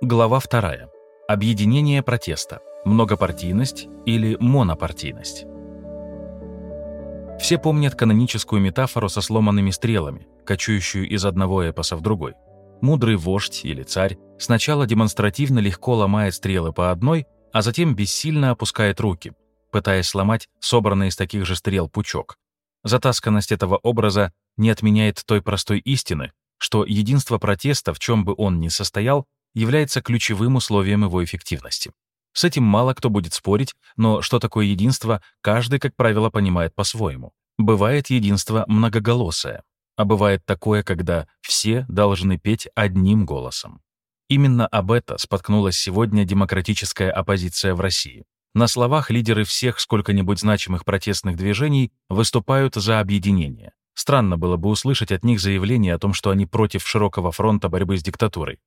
Глава 2. Объединение протеста. Многопартийность или монопартийность. Все помнят каноническую метафору со сломанными стрелами, кочующую из одного эпоса в другой. Мудрый вождь или царь сначала демонстративно легко ломает стрелы по одной, а затем бессильно опускает руки, пытаясь сломать собранный из таких же стрел пучок. Затасканность этого образа не отменяет той простой истины, что единство протеста, в чем бы он ни состоял, является ключевым условием его эффективности. С этим мало кто будет спорить, но что такое единство, каждый, как правило, понимает по-своему. Бывает единство многоголосое, а бывает такое, когда все должны петь одним голосом. Именно об это споткнулась сегодня демократическая оппозиция в России. На словах лидеры всех сколько-нибудь значимых протестных движений выступают за объединение. Странно было бы услышать от них заявление о том, что они против широкого фронта борьбы с диктатурой.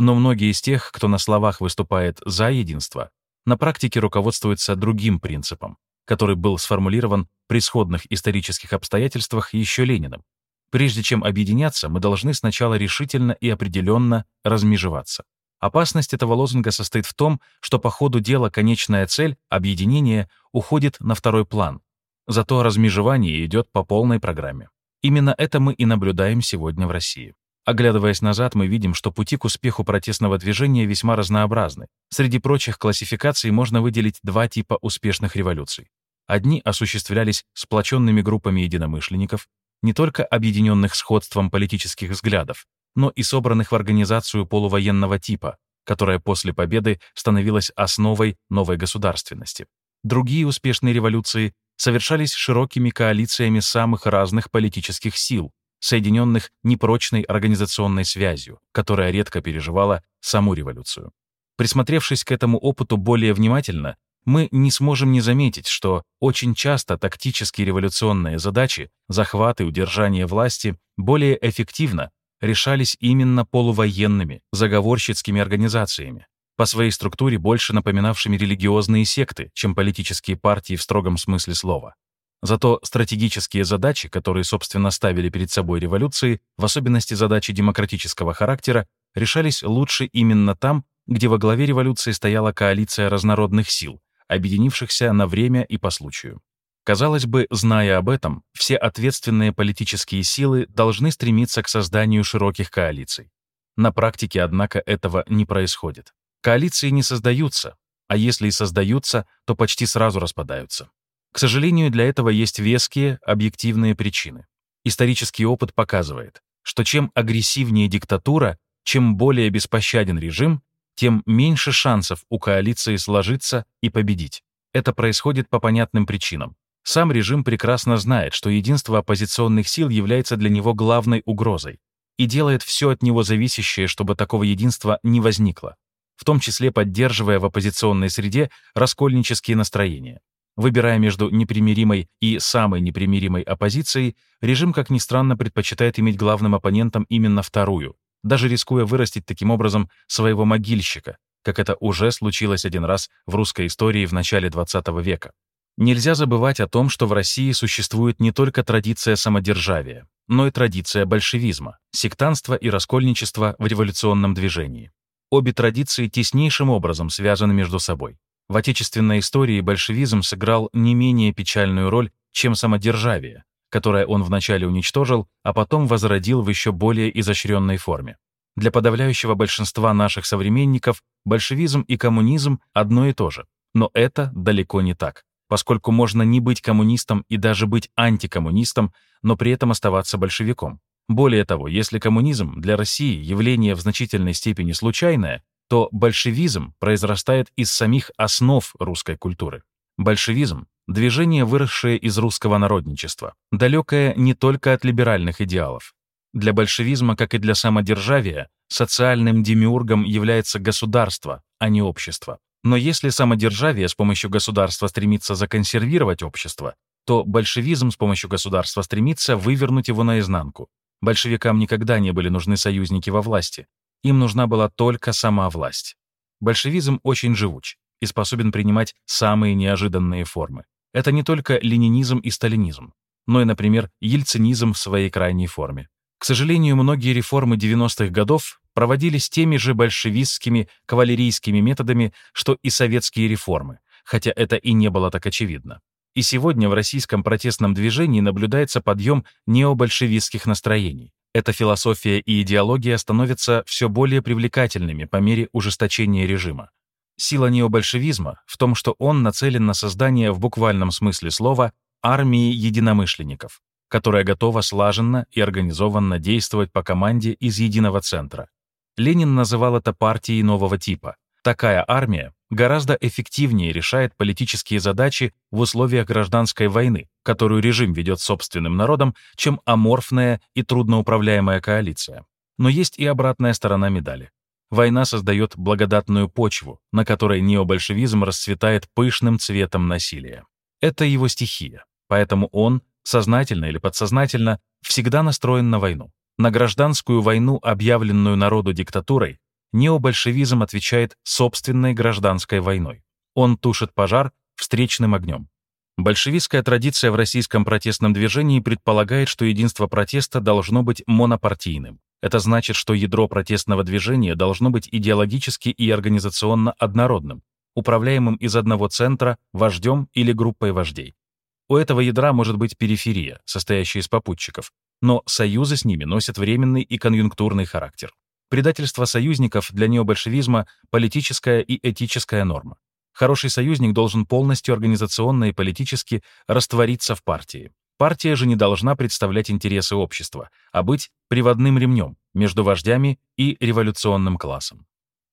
Но многие из тех, кто на словах выступает за единство, на практике руководствуются другим принципом, который был сформулирован при сходных исторических обстоятельствах еще Лениным. Прежде чем объединяться, мы должны сначала решительно и определенно размежеваться. Опасность этого лозунга состоит в том, что по ходу дела конечная цель, объединение, уходит на второй план. Зато размежевание идет по полной программе. Именно это мы и наблюдаем сегодня в России. Оглядываясь назад, мы видим, что пути к успеху протестного движения весьма разнообразны. Среди прочих классификаций можно выделить два типа успешных революций. Одни осуществлялись сплоченными группами единомышленников, не только объединенных сходством политических взглядов, но и собранных в организацию полувоенного типа, которая после победы становилась основой новой государственности. Другие успешные революции совершались широкими коалициями самых разных политических сил, соединенных непрочной организационной связью, которая редко переживала саму революцию. Присмотревшись к этому опыту более внимательно, мы не сможем не заметить, что очень часто тактические революционные задачи, захват и удержание власти более эффективно решались именно полувоенными, заговорщицкими организациями, по своей структуре больше напоминавшими религиозные секты, чем политические партии в строгом смысле слова. Зато стратегические задачи, которые, собственно, ставили перед собой революции, в особенности задачи демократического характера, решались лучше именно там, где во главе революции стояла коалиция разнородных сил, объединившихся на время и по случаю. Казалось бы, зная об этом, все ответственные политические силы должны стремиться к созданию широких коалиций. На практике, однако, этого не происходит. Коалиции не создаются, а если и создаются, то почти сразу распадаются. К сожалению, для этого есть веские, объективные причины. Исторический опыт показывает, что чем агрессивнее диктатура, чем более беспощаден режим, тем меньше шансов у коалиции сложиться и победить. Это происходит по понятным причинам. Сам режим прекрасно знает, что единство оппозиционных сил является для него главной угрозой и делает все от него зависящее, чтобы такого единства не возникло, в том числе поддерживая в оппозиционной среде раскольнические настроения. Выбирая между непримиримой и самой непримиримой оппозицией, режим, как ни странно, предпочитает иметь главным оппонентом именно вторую, даже рискуя вырастить таким образом своего могильщика, как это уже случилось один раз в русской истории в начале XX века. Нельзя забывать о том, что в России существует не только традиция самодержавия, но и традиция большевизма, сектанства и раскольничества в революционном движении. Обе традиции теснейшим образом связаны между собой. В отечественной истории большевизм сыграл не менее печальную роль, чем самодержавие, которое он вначале уничтожил, а потом возродил в еще более изощренной форме. Для подавляющего большинства наших современников большевизм и коммунизм одно и то же. Но это далеко не так, поскольку можно не быть коммунистом и даже быть антикоммунистом, но при этом оставаться большевиком. Более того, если коммунизм для России явление в значительной степени случайное, то большевизм произрастает из самих основ русской культуры. Большевизм — движение, выросшее из русского народничества, далекое не только от либеральных идеалов. Для большевизма, как и для самодержавия, социальным демиургом является государство, а не общество. Но если самодержавие с помощью государства стремится законсервировать общество, то большевизм с помощью государства стремится вывернуть его наизнанку. Большевикам никогда не были нужны союзники во власти. Им нужна была только сама власть. Большевизм очень живуч и способен принимать самые неожиданные формы. Это не только ленинизм и сталинизм, но и, например, ельцинизм в своей крайней форме. К сожалению, многие реформы 90-х годов проводились теми же большевистскими кавалерийскими методами, что и советские реформы, хотя это и не было так очевидно. И сегодня в российском протестном движении наблюдается подъем необольшевистских настроений. Эта философия и идеология становятся все более привлекательными по мере ужесточения режима. Сила необольшевизма в том, что он нацелен на создание в буквальном смысле слова армии единомышленников, которая готова слаженно и организованно действовать по команде из единого центра. Ленин называл это партией нового типа. Такая армия гораздо эффективнее решает политические задачи в условиях гражданской войны, которую режим ведет собственным народом, чем аморфная и трудноуправляемая коалиция. Но есть и обратная сторона медали. Война создает благодатную почву, на которой необольшевизм расцветает пышным цветом насилия. Это его стихия, поэтому он, сознательно или подсознательно, всегда настроен на войну. На гражданскую войну, объявленную народу диктатурой, необольшевизм отвечает собственной гражданской войной. Он тушит пожар встречным огнем. Большевистская традиция в российском протестном движении предполагает, что единство протеста должно быть монопартийным. Это значит, что ядро протестного движения должно быть идеологически и организационно однородным, управляемым из одного центра, вождем или группой вождей. У этого ядра может быть периферия, состоящая из попутчиков, но союзы с ними носят временный и конъюнктурный характер. Предательство союзников для необольшевизма — политическая и этическая норма. Хороший союзник должен полностью организационно и политически раствориться в партии. Партия же не должна представлять интересы общества, а быть приводным ремнем между вождями и революционным классом.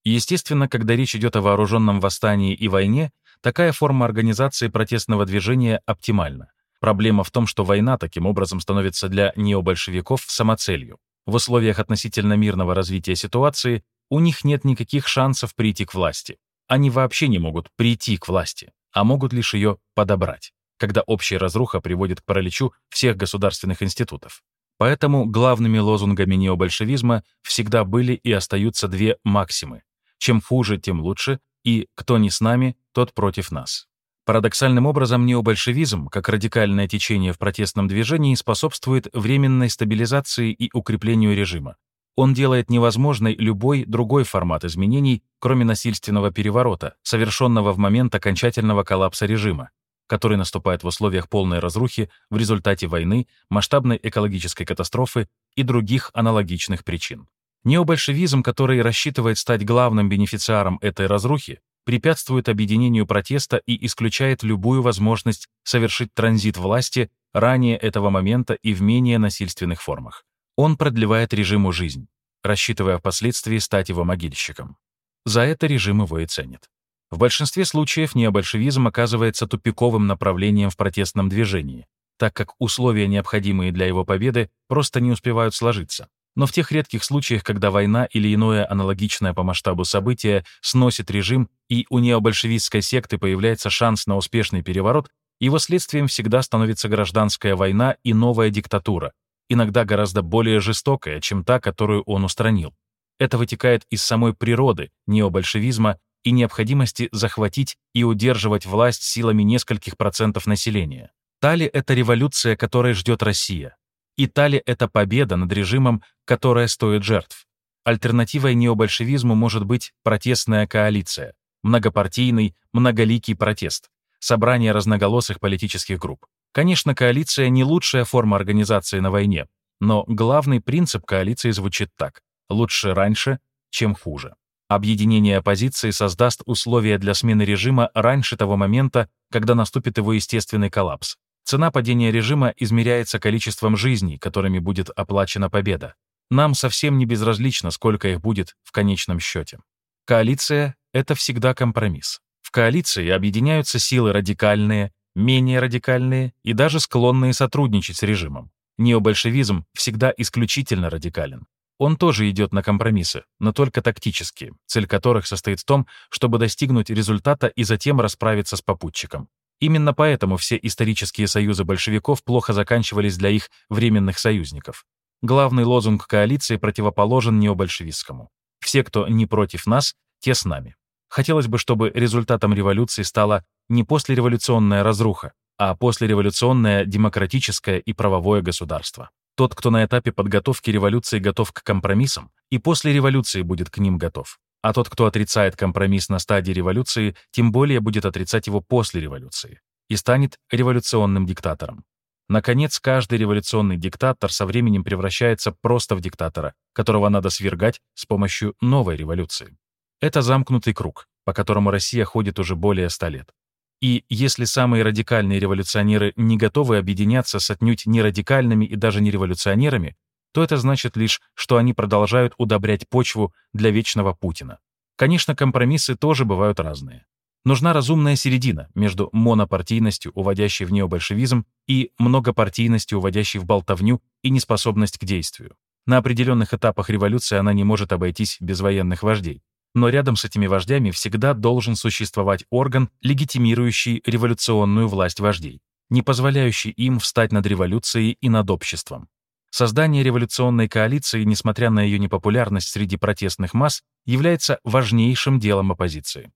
Естественно, когда речь идет о вооруженном восстании и войне, такая форма организации протестного движения оптимальна. Проблема в том, что война таким образом становится для необольшевиков самоцелью. В условиях относительно мирного развития ситуации у них нет никаких шансов прийти к власти. Они вообще не могут прийти к власти, а могут лишь ее подобрать когда общая разруха приводит к параличу всех государственных институтов. Поэтому главными лозунгами необольшевизма всегда были и остаются две максимы. Чем хуже, тем лучше, и кто не с нами, тот против нас. Парадоксальным образом необольшевизм, как радикальное течение в протестном движении, способствует временной стабилизации и укреплению режима. Он делает невозможной любой другой формат изменений, кроме насильственного переворота, совершенного в момент окончательного коллапса режима который наступает в условиях полной разрухи в результате войны, масштабной экологической катастрофы и других аналогичных причин. Необольшевизм, который рассчитывает стать главным бенефициаром этой разрухи, препятствует объединению протеста и исключает любую возможность совершить транзит власти ранее этого момента и в менее насильственных формах. Он продлевает режиму жизнь, рассчитывая впоследствии стать его могильщиком. За это режим его и ценит. В большинстве случаев необольшевизм оказывается тупиковым направлением в протестном движении, так как условия, необходимые для его победы, просто не успевают сложиться. Но в тех редких случаях, когда война или иное аналогичное по масштабу событие сносит режим и у необольшевистской секты появляется шанс на успешный переворот, его следствием всегда становится гражданская война и новая диктатура, иногда гораздо более жестокая, чем та, которую он устранил. Это вытекает из самой природы необольшевизма и необходимости захватить и удерживать власть силами нескольких процентов населения. Та ли это революция, которой ждет Россия? И та ли это победа над режимом, которая стоит жертв? Альтернативой необольшевизму может быть протестная коалиция, многопартийный, многоликий протест, собрание разноголосых политических групп. Конечно, коалиция не лучшая форма организации на войне, но главный принцип коалиции звучит так – лучше раньше, чем хуже. Объединение оппозиции создаст условия для смены режима раньше того момента, когда наступит его естественный коллапс. Цена падения режима измеряется количеством жизней, которыми будет оплачена победа. Нам совсем не безразлично, сколько их будет в конечном счете. Коалиция — это всегда компромисс. В коалиции объединяются силы радикальные, менее радикальные и даже склонные сотрудничать с режимом. Необольшевизм всегда исключительно радикален. Он тоже идет на компромиссы, но только тактические, цель которых состоит в том, чтобы достигнуть результата и затем расправиться с попутчиком. Именно поэтому все исторические союзы большевиков плохо заканчивались для их временных союзников. Главный лозунг коалиции противоположен необольшевистскому. Все, кто не против нас, те с нами. Хотелось бы, чтобы результатом революции стала не послереволюционная разруха, а послереволюционное демократическое и правовое государство. Тот, кто на этапе подготовки революции готов к компромиссам, и после революции будет к ним готов. А тот, кто отрицает компромисс на стадии революции, тем более будет отрицать его после революции и станет революционным диктатором. Наконец, каждый революционный диктатор со временем превращается просто в диктатора, которого надо свергать с помощью новой революции. Это замкнутый круг, по которому Россия ходит уже более ста лет. И если самые радикальные революционеры не готовы объединяться с отнюдь не радикальными и даже не революционерами, то это значит лишь, что они продолжают удобрять почву для вечного Путина. Конечно, компромиссы тоже бывают разные. Нужна разумная середина между монопартийностью, уводящей в необольшевизм, и многопартийностью, уводящей в болтовню и неспособность к действию. На определенных этапах революции она не может обойтись без военных вождей. Но рядом с этими вождями всегда должен существовать орган, легитимирующий революционную власть вождей, не позволяющий им встать над революцией и над обществом. Создание революционной коалиции, несмотря на ее непопулярность среди протестных масс, является важнейшим делом оппозиции.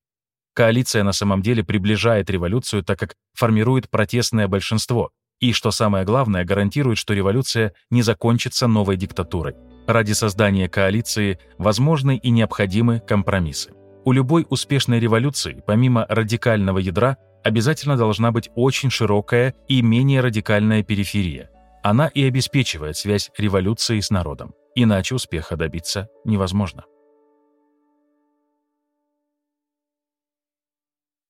Коалиция на самом деле приближает революцию, так как формирует протестное большинство, и, что самое главное, гарантирует, что революция не закончится новой диктатурой. Ради создания коалиции возможны и необходимы компромиссы. У любой успешной революции, помимо радикального ядра, обязательно должна быть очень широкая и менее радикальная периферия. Она и обеспечивает связь революции с народом. Иначе успеха добиться невозможно.